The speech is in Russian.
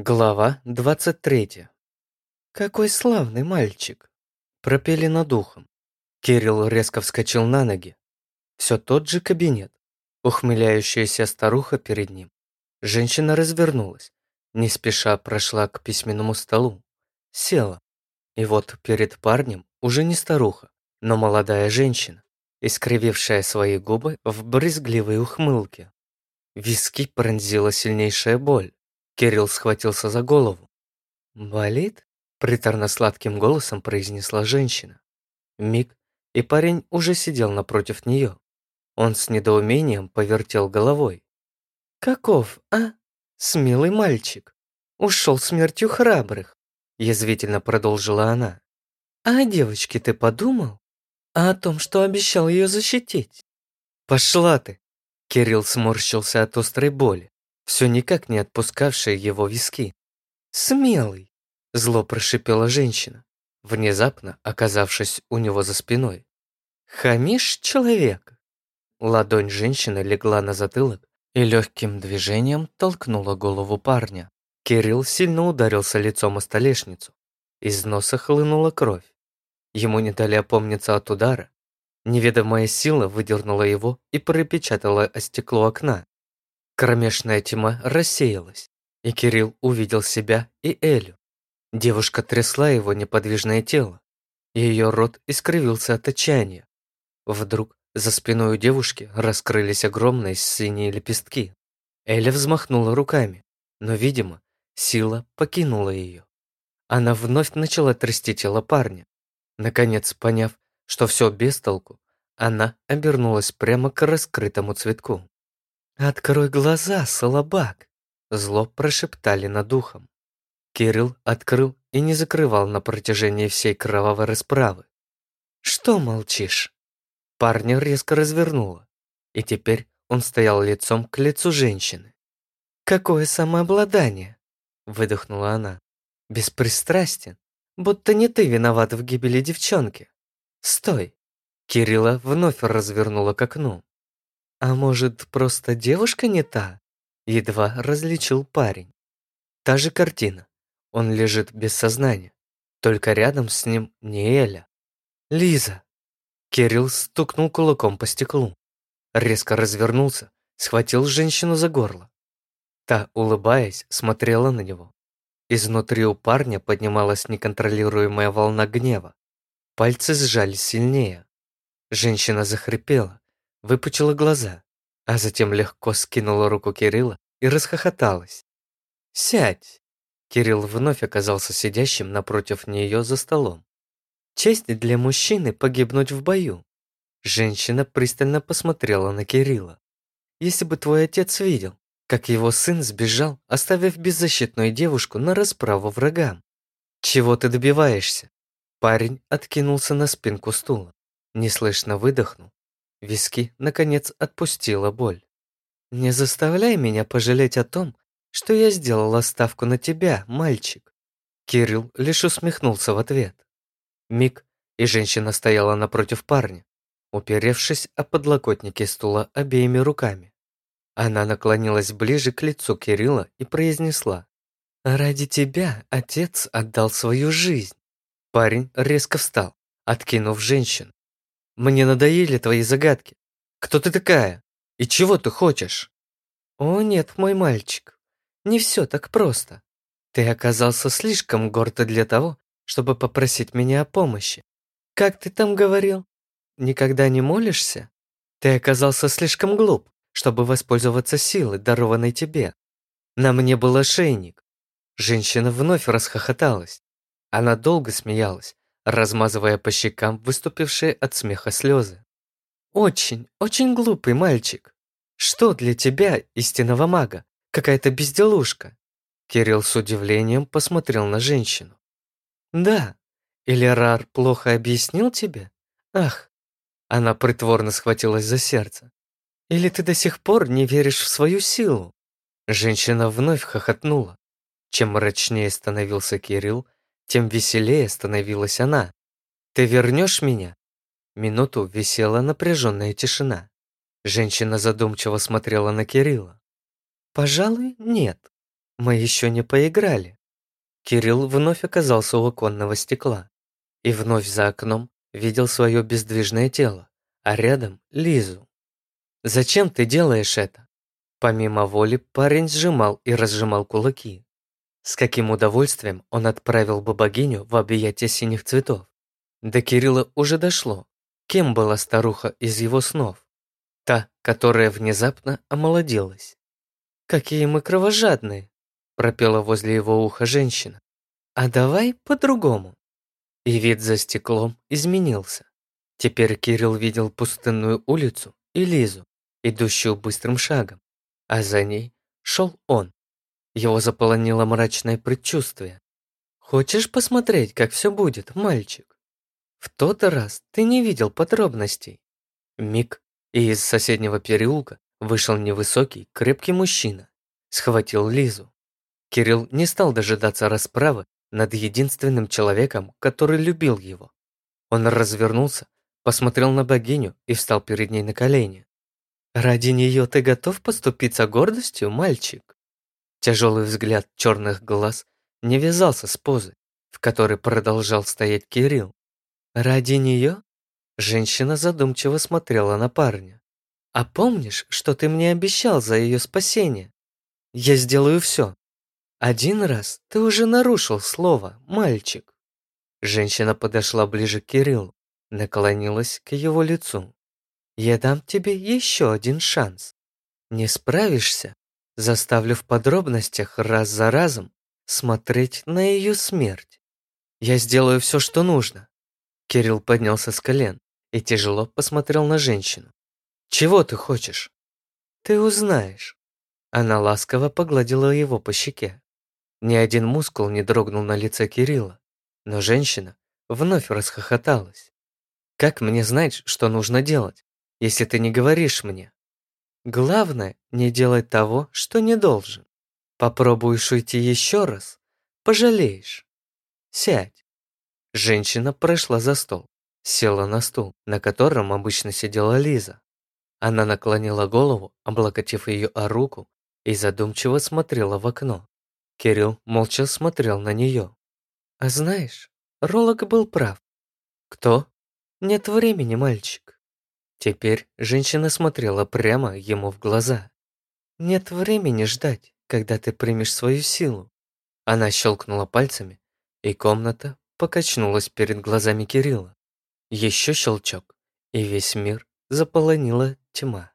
Глава 23. «Какой славный мальчик!» Пропели над ухом. Кирилл резко вскочил на ноги. Все тот же кабинет. Ухмыляющаяся старуха перед ним. Женщина развернулась. Не спеша прошла к письменному столу. Села. И вот перед парнем уже не старуха, но молодая женщина, искривившая свои губы в брызгливой ухмылке. Виски пронзила сильнейшая боль. Кирилл схватился за голову. «Болит?» – приторно-сладким голосом произнесла женщина. Миг, и парень уже сидел напротив нее. Он с недоумением повертел головой. «Каков, а? Смелый мальчик. Ушел смертью храбрых», – язвительно продолжила она. «А о девочке ты подумал? А о том, что обещал ее защитить?» «Пошла ты!» Кирилл сморщился от острой боли все никак не отпускавшие его виски. «Смелый!» – зло прошипела женщина, внезапно оказавшись у него за спиной. «Хамишь человека?» Ладонь женщины легла на затылок и легким движением толкнула голову парня. Кирилл сильно ударился лицом о столешницу. Из носа хлынула кровь. Ему не дали опомниться от удара. Неведомая сила выдернула его и пропечатала о стекло окна. Кромешная тьма рассеялась, и Кирилл увидел себя и Элю. Девушка трясла его неподвижное тело. Ее рот искривился от отчаяния. Вдруг за спиной у девушки раскрылись огромные синие лепестки. Эля взмахнула руками, но, видимо, сила покинула ее. Она вновь начала трясти тело парня. Наконец, поняв, что все без толку, она обернулась прямо к раскрытому цветку. «Открой глаза, салабак!» Зло прошептали над ухом. Кирилл открыл и не закрывал на протяжении всей кровавой расправы. «Что молчишь?» Парня резко развернуло, и теперь он стоял лицом к лицу женщины. «Какое самообладание!» выдохнула она. «Беспристрастен, будто не ты виноват в гибели девчонки. Стой!» Кирилла вновь развернула к окну. А может, просто девушка не та? Едва различил парень. Та же картина. Он лежит без сознания. Только рядом с ним не Эля. Лиза. Кирилл стукнул кулаком по стеклу. Резко развернулся, схватил женщину за горло. Та, улыбаясь, смотрела на него. Изнутри у парня поднималась неконтролируемая волна гнева. Пальцы сжались сильнее. Женщина захрипела, выпучила глаза, а затем легко скинула руку Кирилла и расхохоталась. «Сядь!» Кирилл вновь оказался сидящим напротив нее за столом. «Честь для мужчины погибнуть в бою!» Женщина пристально посмотрела на Кирилла. «Если бы твой отец видел, как его сын сбежал, оставив беззащитную девушку на расправу врагам. Чего ты добиваешься?» Парень откинулся на спинку стула, неслышно выдохнул Виски, наконец, отпустила боль. «Не заставляй меня пожалеть о том, что я сделала ставку на тебя, мальчик». Кирилл лишь усмехнулся в ответ. Миг, и женщина стояла напротив парня, уперевшись о подлокотники стула обеими руками. Она наклонилась ближе к лицу Кирилла и произнесла. «Ради тебя отец отдал свою жизнь». Парень резко встал, откинув женщину. Мне надоели твои загадки. Кто ты такая? И чего ты хочешь? О нет, мой мальчик, не все так просто. Ты оказался слишком гордо для того, чтобы попросить меня о помощи. Как ты там говорил? Никогда не молишься? Ты оказался слишком глуп, чтобы воспользоваться силой, дарованной тебе. На мне был ошейник. Женщина вновь расхохоталась. Она долго смеялась, размазывая по щекам выступившие от смеха слезы. «Очень, очень глупый мальчик. Что для тебя, истинного мага, какая-то безделушка?» Кирилл с удивлением посмотрел на женщину. «Да, или Рар плохо объяснил тебе? Ах!» Она притворно схватилась за сердце. «Или ты до сих пор не веришь в свою силу?» Женщина вновь хохотнула. Чем мрачнее становился Кирилл, тем веселее становилась она. «Ты вернешь меня?» Минуту висела напряженная тишина. Женщина задумчиво смотрела на Кирилла. «Пожалуй, нет. Мы еще не поиграли. Кирилл вновь оказался у оконного стекла. И вновь за окном видел свое бездвижное тело, а рядом Лизу. «Зачем ты делаешь это?» Помимо воли парень сжимал и разжимал кулаки. С каким удовольствием он отправил бы богиню в объятия синих цветов. До Кирилла уже дошло, кем была старуха из его снов. Та, которая внезапно омолодилась. «Какие мы кровожадные!» пропела возле его уха женщина. «А давай по-другому». И вид за стеклом изменился. Теперь Кирилл видел пустынную улицу и Лизу, идущую быстрым шагом, а за ней шел он. Его заполонило мрачное предчувствие. «Хочешь посмотреть, как все будет, мальчик?» В тот раз ты не видел подробностей. Миг, и из соседнего переулка вышел невысокий, крепкий мужчина. Схватил Лизу. Кирилл не стал дожидаться расправы над единственным человеком, который любил его. Он развернулся, посмотрел на богиню и встал перед ней на колени. «Ради нее ты готов поступиться гордостью, мальчик?» Тяжелый взгляд черных глаз не вязался с позой, в которой продолжал стоять Кирилл. «Ради нее?» Женщина задумчиво смотрела на парня. «А помнишь, что ты мне обещал за ее спасение? Я сделаю все. Один раз ты уже нарушил слово, мальчик». Женщина подошла ближе к Кириллу, наклонилась к его лицу. «Я дам тебе еще один шанс. Не справишься? Заставлю в подробностях раз за разом смотреть на ее смерть. Я сделаю все, что нужно. Кирилл поднялся с колен и тяжело посмотрел на женщину. «Чего ты хочешь?» «Ты узнаешь». Она ласково погладила его по щеке. Ни один мускул не дрогнул на лице Кирилла, но женщина вновь расхохоталась. «Как мне знать, что нужно делать, если ты не говоришь мне?» «Главное, не делать того, что не должен. Попробуешь уйти еще раз, пожалеешь. Сядь». Женщина прошла за стол, села на стул, на котором обычно сидела Лиза. Она наклонила голову, облокотив ее о руку, и задумчиво смотрела в окно. Кирилл молча смотрел на нее. «А знаешь, Ролок был прав». «Кто?» «Нет времени, мальчик». Теперь женщина смотрела прямо ему в глаза. «Нет времени ждать, когда ты примешь свою силу». Она щелкнула пальцами, и комната покачнулась перед глазами Кирилла. Еще щелчок, и весь мир заполонила тьма.